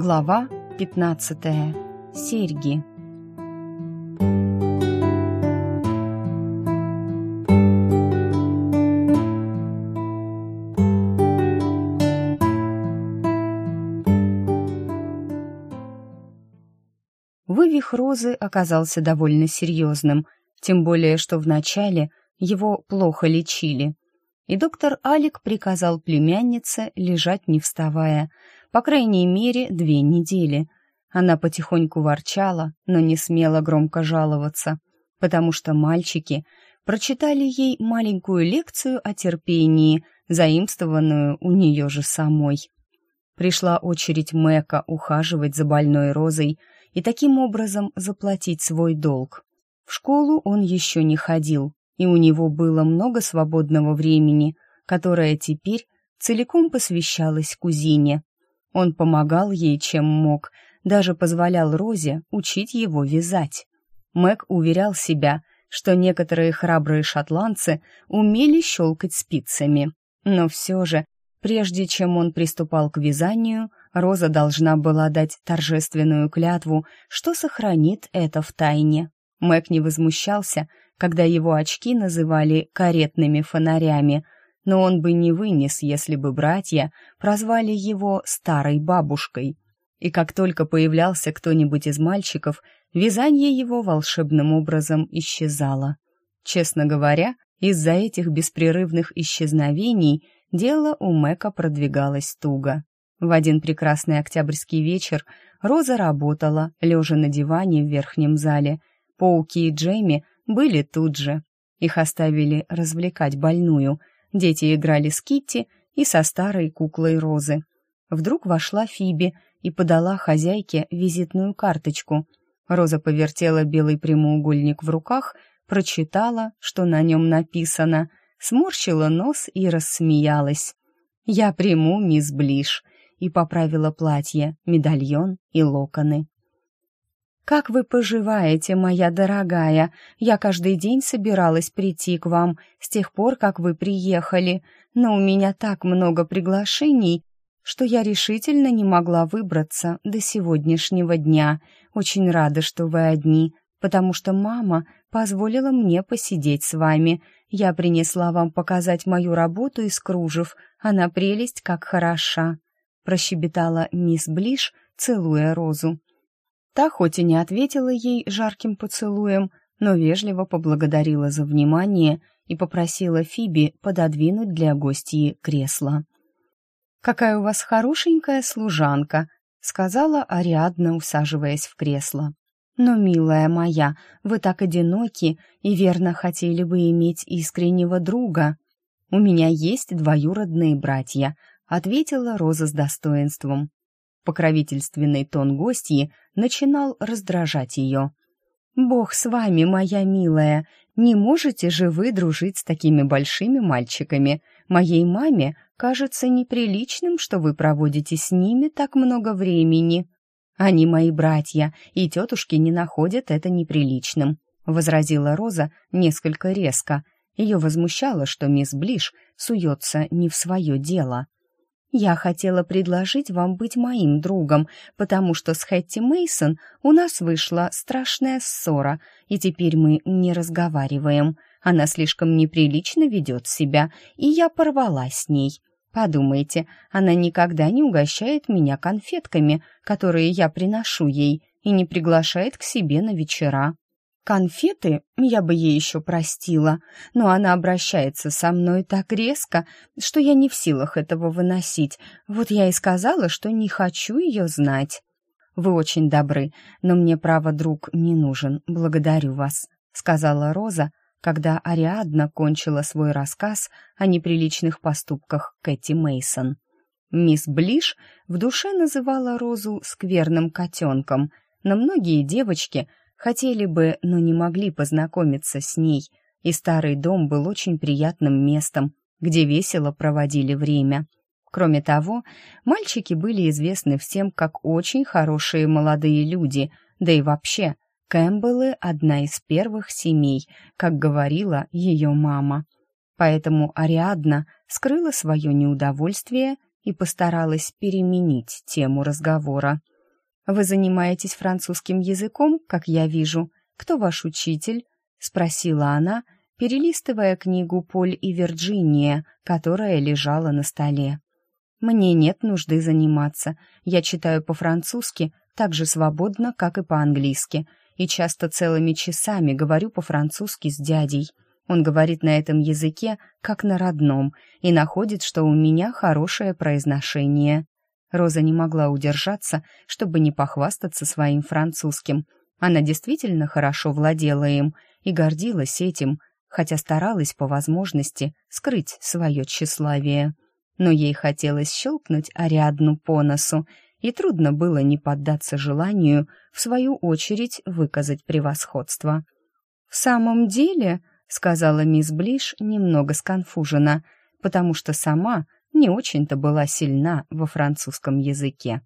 Глава 15. Серьги. Вывих розы оказался довольно серьезным, тем более что вначале его плохо лечили. И доктор Алик приказал племяннице лежать не вставая, по крайней мере, две недели. Она потихоньку ворчала, но не смела громко жаловаться, потому что мальчики прочитали ей маленькую лекцию о терпении, заимствованную у нее же самой. Пришла очередь Мэка ухаживать за больной розой и таким образом заплатить свой долг. В школу он еще не ходил, и у него было много свободного времени, которое теперь целиком посвящалось кузине. Он помогал ей, чем мог, даже позволял Розе учить его вязать. Мэг уверял себя, что некоторые храбрые шотландцы умели щелкать спицами. Но все же, прежде чем он приступал к вязанию, Роза должна была дать торжественную клятву, что сохранит это в тайне. Мэг не возмущался, когда его очки называли каретными фонарями — но он бы не вынес, если бы братья прозвали его «старой бабушкой». И как только появлялся кто-нибудь из мальчиков, вязание его волшебным образом исчезало. Честно говоря, из-за этих беспрерывных исчезновений дело у Мэка продвигалось туго. В один прекрасный октябрьский вечер Роза работала, лежа на диване в верхнем зале. Пауки и Джейми были тут же. Их оставили развлекать больную — Дети играли с Китти и со старой куклой Розы. Вдруг вошла Фиби и подала хозяйке визитную карточку. Роза повертела белый прямоугольник в руках, прочитала, что на нем написано, сморщила нос и рассмеялась. «Я приму мисс Блиш», и поправила платье, медальон и локоны. «Как вы поживаете, моя дорогая? Я каждый день собиралась прийти к вам с тех пор, как вы приехали, но у меня так много приглашений, что я решительно не могла выбраться до сегодняшнего дня. Очень рада, что вы одни, потому что мама позволила мне посидеть с вами. Я принесла вам показать мою работу из кружев, она прелесть как хороша», — прощебетала мисс Блиш, целуя розу. Та хоть и не ответила ей жарким поцелуем, но вежливо поблагодарила за внимание и попросила Фиби пододвинуть для гостьи кресло. «Какая у вас хорошенькая служанка», — сказала Ариадна, усаживаясь в кресло. «Но, милая моя, вы так одиноки и верно хотели бы иметь искреннего друга. У меня есть двоюродные братья», — ответила Роза с достоинством. Покровительственный тон гостьи начинал раздражать ее. «Бог с вами, моя милая! Не можете же вы дружить с такими большими мальчиками? Моей маме кажется неприличным, что вы проводите с ними так много времени. Они мои братья, и тетушки не находят это неприличным», — возразила Роза несколько резко. Ее возмущало, что мисс Блиш суется не в свое дело. Я хотела предложить вам быть моим другом, потому что с Хэтти Мейсон у нас вышла страшная ссора, и теперь мы не разговариваем. Она слишком неприлично ведет себя, и я порвала с ней. Подумайте, она никогда не угощает меня конфетками, которые я приношу ей, и не приглашает к себе на вечера. Конфеты я бы ей еще простила, но она обращается со мной так резко, что я не в силах этого выносить. Вот я и сказала, что не хочу ее знать. Вы очень добры, но мне, право, друг не нужен. Благодарю вас, сказала Роза, когда Ариадна кончила свой рассказ о неприличных поступках Кэти Мейсон. Мисс Блиш в душе называла Розу скверным котенком, но многие девочки Хотели бы, но не могли познакомиться с ней, и старый дом был очень приятным местом, где весело проводили время. Кроме того, мальчики были известны всем как очень хорошие молодые люди, да и вообще, Кэмпбеллы — одна из первых семей, как говорила ее мама. Поэтому Ариадна скрыла свое неудовольствие и постаралась переменить тему разговора. «Вы занимаетесь французским языком, как я вижу. Кто ваш учитель?» — спросила она, перелистывая книгу «Поль и Вирджиния», которая лежала на столе. «Мне нет нужды заниматься. Я читаю по-французски так же свободно, как и по-английски, и часто целыми часами говорю по-французски с дядей. Он говорит на этом языке, как на родном, и находит, что у меня хорошее произношение». Роза не могла удержаться, чтобы не похвастаться своим французским. Она действительно хорошо владела им и гордилась этим, хотя старалась по возможности скрыть свое тщеславие. Но ей хотелось щелкнуть Ариадну по носу, и трудно было не поддаться желанию, в свою очередь, выказать превосходство. «В самом деле», — сказала мисс Блиш немного сконфужена, потому что сама не очень-то была сильна во французском языке.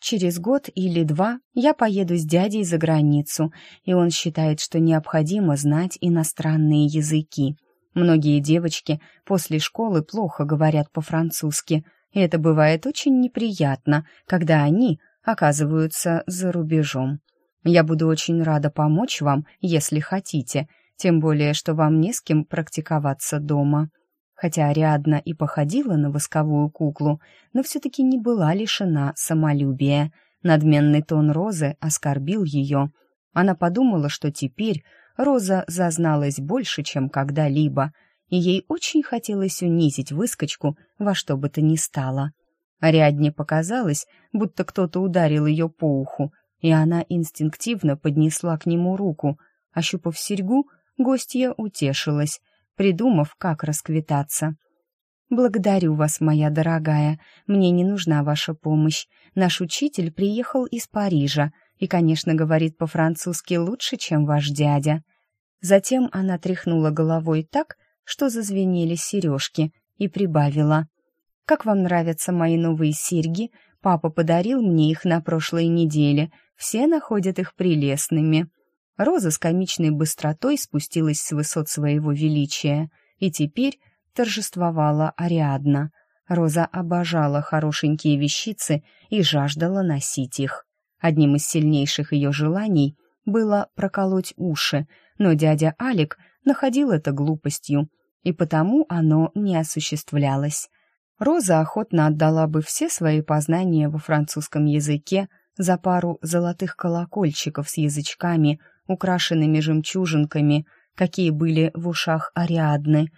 Через год или два я поеду с дядей за границу, и он считает, что необходимо знать иностранные языки. Многие девочки после школы плохо говорят по-французски, и это бывает очень неприятно, когда они оказываются за рубежом. Я буду очень рада помочь вам, если хотите, тем более, что вам не с кем практиковаться дома. Хотя Ариадна и походила на восковую куклу, но все-таки не была лишена самолюбия. Надменный тон Розы оскорбил ее. Она подумала, что теперь Роза зазналась больше, чем когда-либо, и ей очень хотелось унизить выскочку во что бы то ни стало. Ариадне показалось, будто кто-то ударил ее по уху, и она инстинктивно поднесла к нему руку. Ощупав серьгу, гостья утешилась — придумав, как расквитаться. «Благодарю вас, моя дорогая. Мне не нужна ваша помощь. Наш учитель приехал из Парижа и, конечно, говорит по-французски лучше, чем ваш дядя». Затем она тряхнула головой так, что зазвенели сережки, и прибавила. «Как вам нравятся мои новые серьги? Папа подарил мне их на прошлой неделе. Все находят их прелестными». Роза с комичной быстротой спустилась с высот своего величия, и теперь торжествовала Ариадна. Роза обожала хорошенькие вещицы и жаждала носить их. Одним из сильнейших ее желаний было проколоть уши, но дядя Алик находил это глупостью, и потому оно не осуществлялось. Роза охотно отдала бы все свои познания во французском языке за пару золотых колокольчиков с язычками — украшенными жемчужинками, какие были в ушах Ариадны,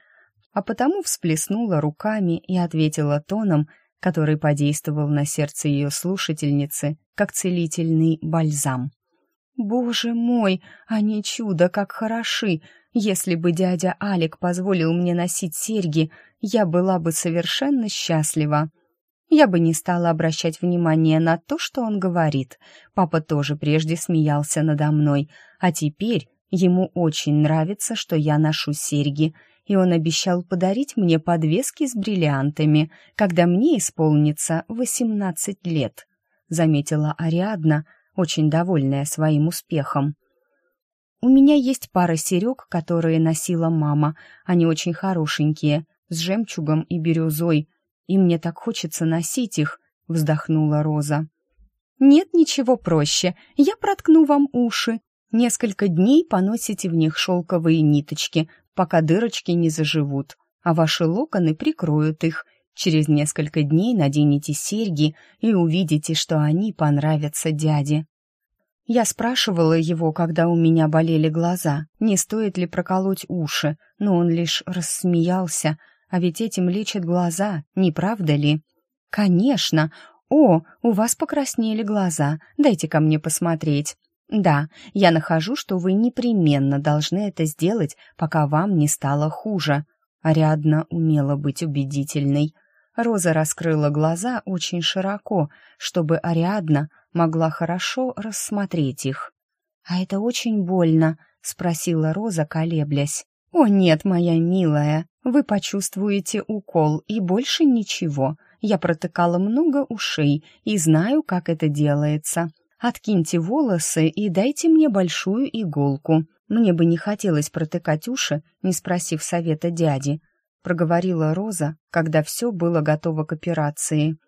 а потому всплеснула руками и ответила тоном, который подействовал на сердце ее слушательницы, как целительный бальзам. «Боже мой, они чудо, как хороши! Если бы дядя Алик позволил мне носить серьги, я была бы совершенно счастлива!» Я бы не стала обращать внимание на то, что он говорит. Папа тоже прежде смеялся надо мной, а теперь ему очень нравится, что я ношу серьги, и он обещал подарить мне подвески с бриллиантами, когда мне исполнится восемнадцать лет», — заметила Ариадна, очень довольная своим успехом. «У меня есть пара серег, которые носила мама. Они очень хорошенькие, с жемчугом и бирюзой, и мне так хочется носить их», — вздохнула Роза. «Нет ничего проще. Я проткну вам уши. Несколько дней поносите в них шелковые ниточки, пока дырочки не заживут, а ваши локоны прикроют их. Через несколько дней наденете серьги и увидите, что они понравятся дяде». Я спрашивала его, когда у меня болели глаза, не стоит ли проколоть уши, но он лишь рассмеялся — а ведь этим лечат глаза, не правда ли? Конечно. О, у вас покраснели глаза. Дайте ко мне посмотреть. Да, я нахожу, что вы непременно должны это сделать, пока вам не стало хуже. Ариадна умела быть убедительной. Роза раскрыла глаза очень широко, чтобы Ариадна могла хорошо рассмотреть их. «А это очень больно?» — спросила Роза, колеблясь. «О нет, моя милая, вы почувствуете укол и больше ничего. Я протыкала много ушей и знаю, как это делается. Откиньте волосы и дайте мне большую иголку. Мне бы не хотелось протыкать уши, не спросив совета дяди. проговорила Роза, когда все было готово к операции.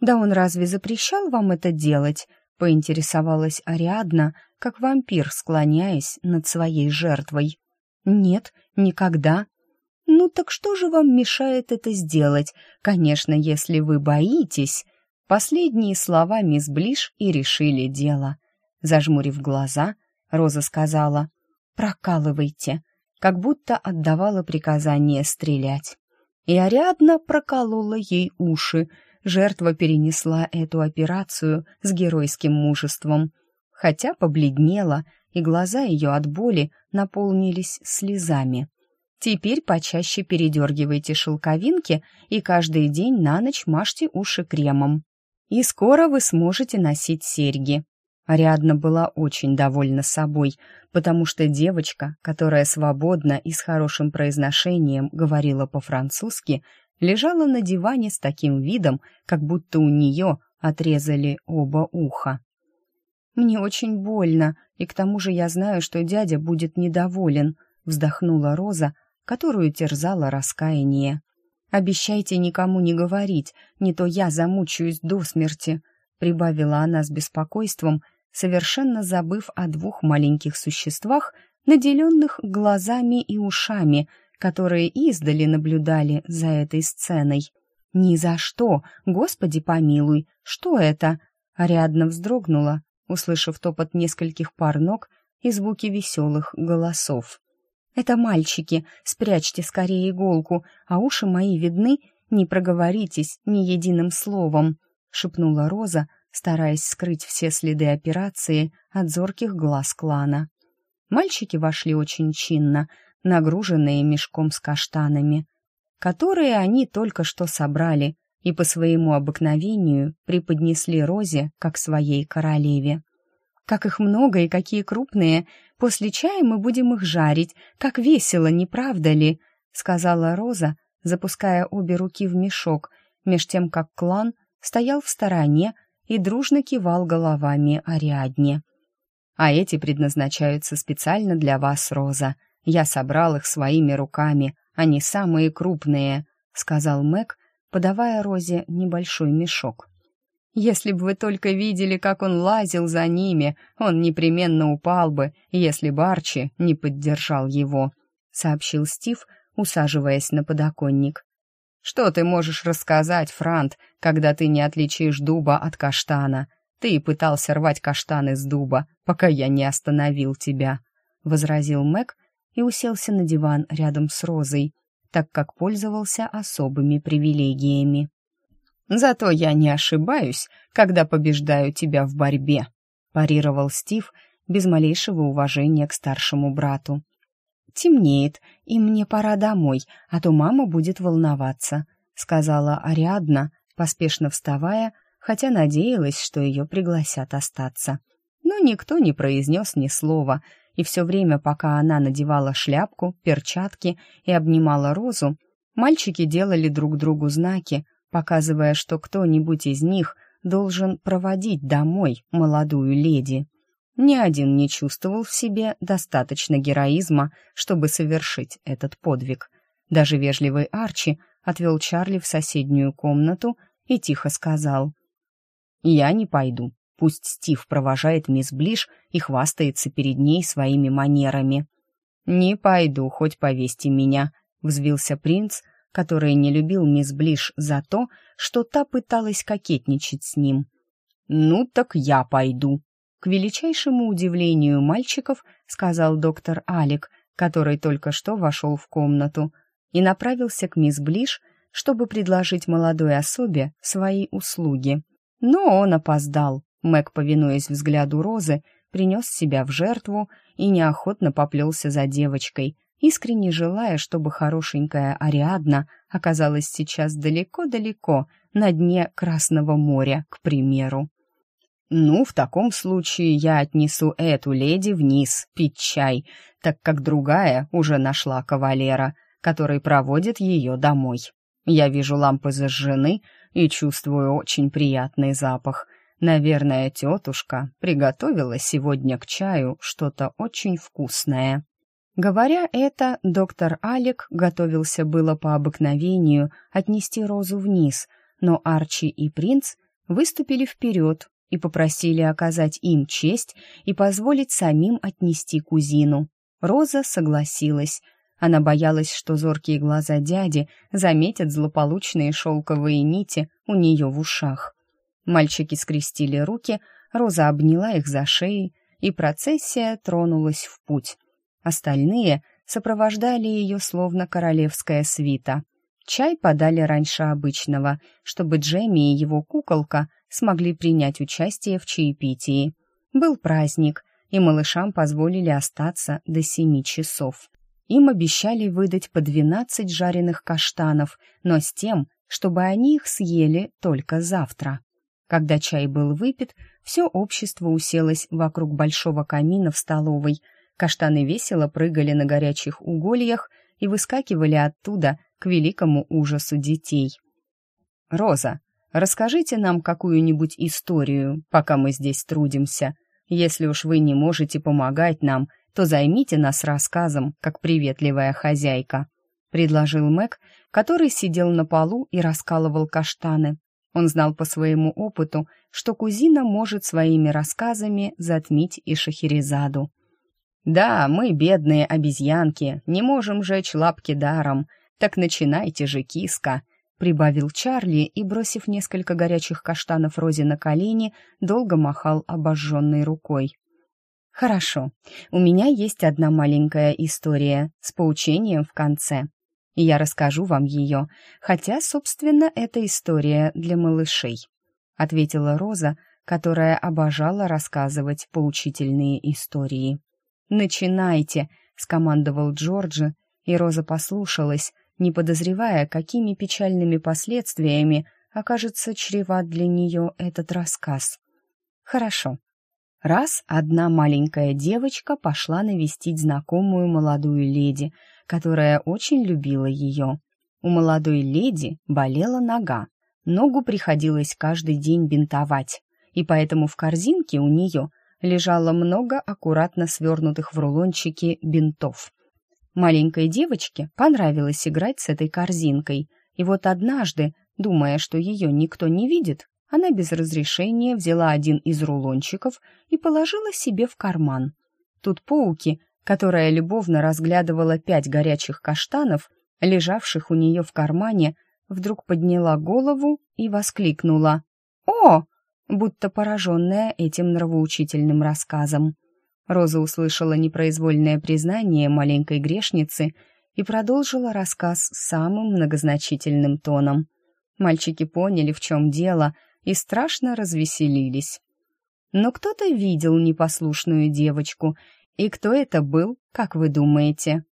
«Да он разве запрещал вам это делать?» — поинтересовалась Ариадна, как вампир, склоняясь над своей жертвой. «Нет, никогда». «Ну так что же вам мешает это сделать? Конечно, если вы боитесь...» Последние слова мисс Блиш и решили дело. Зажмурив глаза, Роза сказала «Прокалывайте», как будто отдавала приказание стрелять. И Ариадна проколола ей уши. Жертва перенесла эту операцию с геройским мужеством, хотя побледнела, и глаза ее от боли наполнились слезами. Теперь почаще передергивайте шелковинки и каждый день на ночь мажьте уши кремом. И скоро вы сможете носить серьги. Ариадна была очень довольна собой, потому что девочка, которая свободно и с хорошим произношением говорила по-французски, лежала на диване с таким видом, как будто у нее отрезали оба уха. «Мне очень больно, и к тому же я знаю, что дядя будет недоволен», вздохнула Роза, которую терзало раскаяние. «Обещайте никому не говорить, не то я замучаюсь до смерти», прибавила она с беспокойством, совершенно забыв о двух маленьких существах, наделенных глазами и ушами, которые издали наблюдали за этой сценой. «Ни за что! Господи помилуй! Что это?» Ариадна вздрогнула, услышав топот нескольких пар ног и звуки веселых голосов. «Это мальчики, спрячьте скорее иголку, а уши мои видны, не проговоритесь ни единым словом», — шепнула Роза, стараясь скрыть все следы операции от зорких глаз клана. Мальчики вошли очень чинно, нагруженные мешком с каштанами, которые они только что собрали и по своему обыкновению преподнесли Розе как своей королеве. «Как их много и какие крупные! После чая мы будем их жарить. Как весело, не правда ли?» — сказала Роза, запуская обе руки в мешок, меж тем как клан стоял в стороне, и дружно кивал головами Ариадне. «А эти предназначаются специально для вас, Роза. Я собрал их своими руками, они самые крупные», — сказал Мэг, подавая Розе небольшой мешок. «Если бы вы только видели, как он лазил за ними, он непременно упал бы, если бы Арчи не поддержал его», — сообщил Стив, усаживаясь на подоконник. Что ты можешь рассказать, Франт, когда ты не отличишь дуба от каштана? Ты пытался рвать каштан из дуба, пока я не остановил тебя», — возразил Мэг и уселся на диван рядом с Розой, так как пользовался особыми привилегиями. «Зато я не ошибаюсь, когда побеждаю тебя в борьбе», — парировал Стив без малейшего уважения к старшему брату темнеет, и мне пора домой, а то мама будет волноваться», — сказала Ариадна, поспешно вставая, хотя надеялась, что ее пригласят остаться. Но никто не произнес ни слова, и все время, пока она надевала шляпку, перчатки и обнимала Розу, мальчики делали друг другу знаки, показывая, что кто-нибудь из них должен проводить домой молодую леди. Ни один не чувствовал в себе достаточно героизма, чтобы совершить этот подвиг. Даже вежливый Арчи отвел Чарли в соседнюю комнату и тихо сказал «Я не пойду. Пусть Стив провожает мисс Блиш и хвастается перед ней своими манерами». «Не пойду, хоть повесьте меня», — взвился принц, который не любил мисс Блиш за то, что та пыталась кокетничать с ним. «Ну так я пойду», к величайшему удивлению мальчиков сказал доктор Алик, который только что вошел в комнату, и направился к мисс Блиш, чтобы предложить молодой особе свои услуги. Но он опоздал. Мэг, повинуясь взгляду Розы, принес себя в жертву и неохотно поплелся за девочкой, искренне желая, чтобы хорошенькая Ариадна оказалась сейчас далеко-далеко, на дне Красного моря, к примеру. «Ну, в таком случае я отнесу эту леди вниз пить чай, так как другая уже нашла кавалера, который проводит ее домой. Я вижу лампы зажжены и чувствую очень приятный запах. Наверное, тетушка приготовила сегодня к чаю что-то очень вкусное». Говоря это, доктор Алек готовился было по обыкновению отнести Розу вниз, но Арчи и принц выступили вперед и попросили оказать им честь и позволить самим отнести кузину. Роза согласилась. Она боялась, что зоркие глаза дяди заметят злополучные шелковые нити у нее в ушах. Мальчики скрестили руки, Роза обняла их за шеи, и процессия тронулась в путь. Остальные сопровождали ее словно королевская свита. Чай подали раньше обычного, чтобы Джемми и его куколка смогли принять участие в чаепитии. Был праздник, и малышам позволили остаться до семи часов. Им обещали выдать по двенадцать жареных каштанов, но с тем, чтобы они их съели только завтра. Когда чай был выпит, все общество уселось вокруг большого камина в столовой. Каштаны весело прыгали на горячих угольях и выскакивали оттуда к великому ужасу детей. «Роза, расскажите нам какую-нибудь историю, пока мы здесь трудимся. Если уж вы не можете помогать нам, то займите нас рассказом, как приветливая хозяйка», — предложил Мэг, который сидел на полу и раскалывал каштаны. Он знал по своему опыту, что кузина может своими рассказами затмить и Шахерезаду. «Да, мы, бедные обезьянки, не можем жечь лапки даром. Так начинайте же, киска!» — прибавил Чарли и, бросив несколько горячих каштанов Розе на колени, долго махал обожженной рукой. «Хорошо, у меня есть одна маленькая история с поучением в конце и я расскажу вам ее, хотя, собственно, эта история для малышей», — ответила Роза, которая обожала рассказывать поучительные истории. «Начинайте», — скомандовал Джорджи, и Роза послушалась, не подозревая, какими печальными последствиями окажется чреват для нее этот рассказ. «Хорошо», Раз одна маленькая девочка пошла навестить знакомую молодую леди, которая очень любила ее. У молодой леди болела нога. Ногу приходилось каждый день бинтовать, и поэтому в корзинке у нее лежало много аккуратно свернутых в рулончики бинтов. Маленькой девочке понравилось играть с этой корзинкой, и вот однажды, думая, что ее никто не видит, она без разрешения взяла один из рулончиков и положила себе в карман. Тут пауки, которая любовно разглядывала пять горячих каштанов, лежавших у нее в кармане, вдруг подняла голову и воскликнула «О!», будто пораженная этим нравоучительным рассказом. Роза услышала непроизвольное признание маленькой грешницы и продолжила рассказ самым многозначительным тоном. Мальчики поняли, в чем дело, и страшно развеселились. Но кто-то видел непослушную девочку, и кто это был, как вы думаете?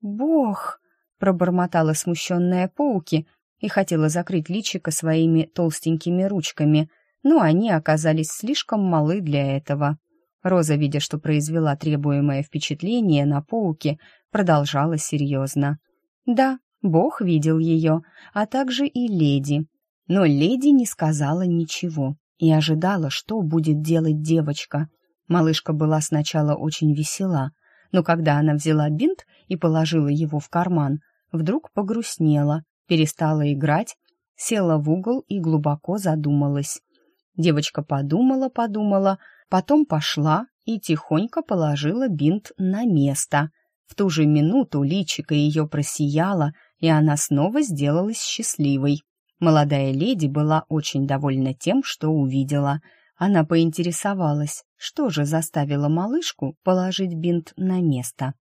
Бог, пробормотала смущенная Пауки и хотела закрыть личико своими толстенькими ручками, но они оказались слишком малы для этого. Роза, видя, что произвела требуемое впечатление на Пауке, продолжала серьезно. Да, Бог видел ее, а также и леди. Но леди не сказала ничего и ожидала, что будет делать девочка. Малышка была сначала очень весела, но когда она взяла бинт и положила его в карман, вдруг погрустнела, перестала играть, села в угол и глубоко задумалась. Девочка подумала-подумала, потом пошла и тихонько положила бинт на место. В ту же минуту личико ее просияло, и она снова сделалась счастливой. Молодая леди была очень довольна тем, что увидела. Она поинтересовалась, что же заставило малышку положить бинт на место.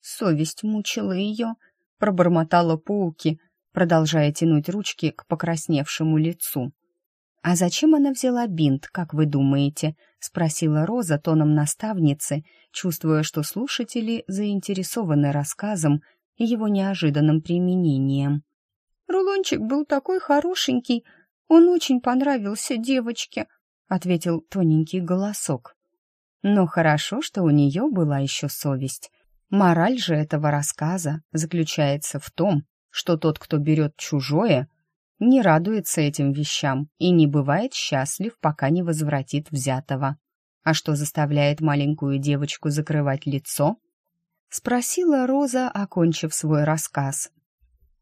Совесть мучила ее, пробормотала пауки, продолжая тянуть ручки к покрасневшему лицу. «А зачем она взяла бинт, как вы думаете?» — спросила Роза тоном наставницы, чувствуя, что слушатели заинтересованы рассказом и его неожиданным применением. Рулончик был такой хорошенький, он очень понравился девочке», — ответил тоненький голосок. Но хорошо, что у нее была еще совесть. Мораль же этого рассказа заключается в том, что тот, кто берет чужое, не радуется этим вещам и не бывает счастлив, пока не возвратит взятого. А что заставляет маленькую девочку закрывать лицо? — спросила Роза, окончив свой рассказ.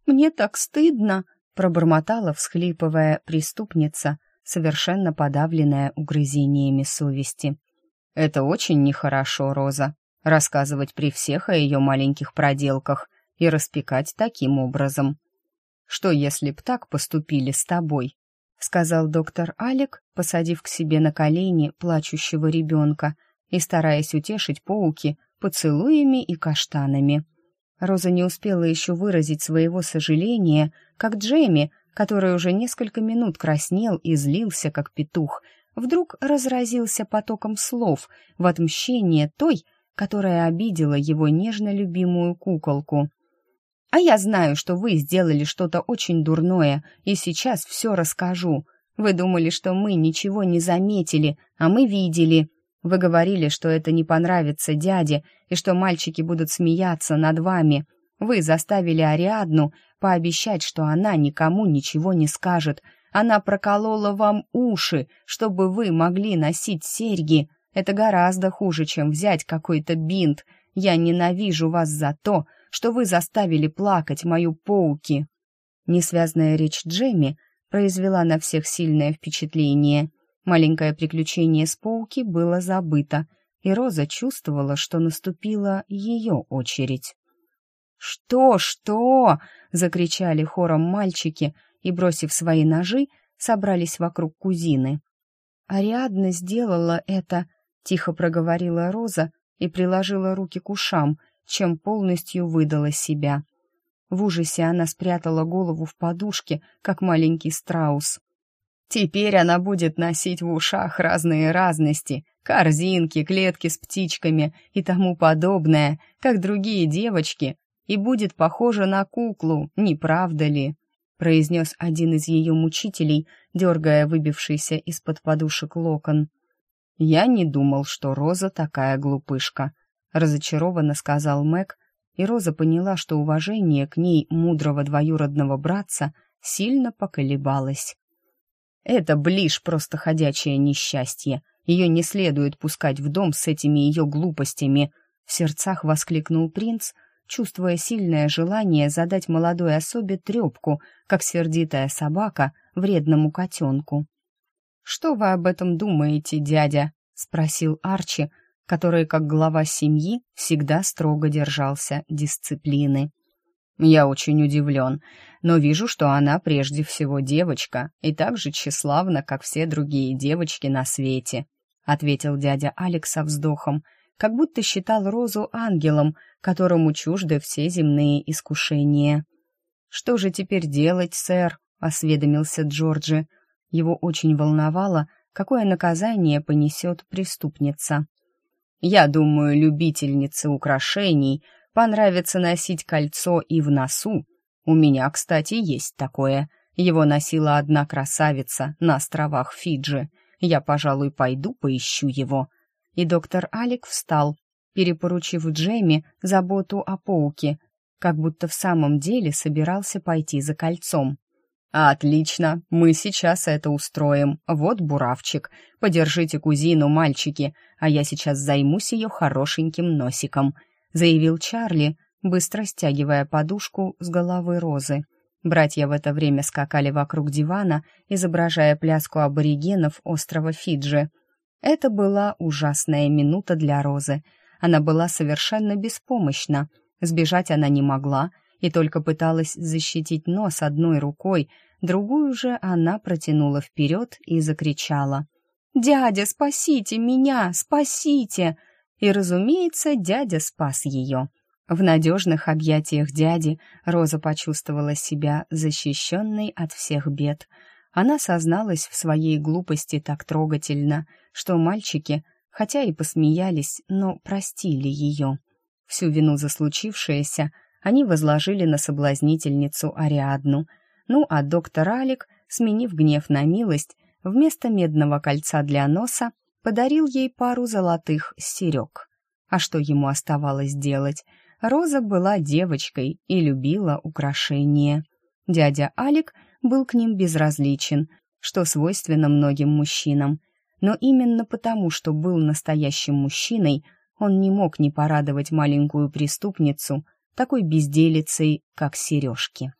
«Мне так стыдно!» — пробормотала, всхлипывая преступница, совершенно подавленная угрызениями совести. «Это очень нехорошо, Роза, рассказывать при всех о ее маленьких проделках и распекать таким образом. Что, если б так поступили с тобой?» — сказал доктор Алик, посадив к себе на колени плачущего ребенка и стараясь утешить пауки поцелуями и каштанами. Роза не успела еще выразить своего сожаления, как Джейми, который уже несколько минут краснел и злился, как петух, вдруг разразился потоком слов в отмщение той, которая обидела его нежно любимую куколку. А я знаю, что вы сделали что-то очень дурное, и сейчас все расскажу. Вы думали, что мы ничего не заметили, а мы видели. Вы говорили, что это не понравится дяде, и что мальчики будут смеяться над вами. Вы заставили Ариадну пообещать, что она никому ничего не скажет. Она проколола вам уши, чтобы вы могли носить серьги. Это гораздо хуже, чем взять какой-то бинт. Я ненавижу вас за то, что вы заставили плакать мою Поуки». Несвязная речь Джемми произвела на всех сильное впечатление. Маленькое приключение с Поуки было забыто, и Роза чувствовала, что наступила ее очередь. «Что, что?» — закричали хором мальчики и, бросив свои ножи, собрались вокруг кузины. «Ариадна сделала это», — тихо проговорила Роза и приложила руки к ушам, чем полностью выдала себя. В ужасе она спрятала голову в подушке, как маленький страус. Теперь она будет носить в ушах разные разности, корзинки, клетки с птичками и тому подобное, как другие девочки, и будет похожа на куклу, не правда ли? произнес один из ее мучителей, дергая выбившийся из-под подушек локон. Я не думал, что Роза такая глупышка, разочарованно сказал Мэг, и Роза поняла, что уважение к ней мудрого двоюродного братца сильно поколебалось. Это ближ просто ходячее несчастье. Ее не следует пускать в дом с этими ее глупостями, в сердцах воскликнул принц, чувствуя сильное желание задать молодой особе трепку, как сердитая собака вредному котенку. «Что вы об этом думаете, дядя?» — спросил Арчи, который, как глава семьи, всегда строго держался дисциплины. «Я очень удивлен, но вижу, что она прежде всего девочка и так же тщеславна, как все другие девочки на свете», ответил дядя Алекс со вздохом, как будто считал Розу ангелом, которому чужды все земные искушения. «Что же теперь делать, сэр?» — осведомился Джорджи. Его очень волновало, какое наказание понесет преступница. Я думаю, любительнице украшений понравится носить кольцо и в носу. У меня, кстати, есть такое. Его носила одна красавица на островах Фиджи. Я, пожалуй, пойду поищу его. И доктор Алик встал, перепоручив Джейми заботу о пауке, как будто в самом деле собирался пойти за кольцом. «Отлично, мы сейчас это устроим. Вот буравчик. Подержите кузину, мальчики, а я сейчас займусь ее хорошеньким носиком», — заявил Чарли, быстро стягивая подушку с головы Розы. Братья в это время скакали вокруг дивана, изображая пляску аборигенов острова Фиджи. Это была ужасная минута для Розы. Она была совершенно беспомощна. Сбежать она не могла — и только пыталась защитить нос одной рукой, другую же она протянула вперед и закричала. «Дядя, спасите меня! Спасите!» И, разумеется, дядя спас ее. В надежных объятиях дяди Роза почувствовала себя защищенной от всех бед. Она созналась в своей глупости так трогательно, что мальчики, хотя и посмеялись, но простили ее. Всю вину за случившееся – они возложили на соблазнительницу Ариадну. Ну а доктор Алик, сменив гнев на милость, вместо медного кольца для носа подарил ей пару золотых серег. А что ему оставалось делать? Роза была девочкой и любила украшения. Дядя Алик был к ним безразличен, что свойственно многим мужчинам. Но именно потому, что был настоящим мужчиной, он не мог не порадовать маленькую преступницу такой безделицей, как сережки.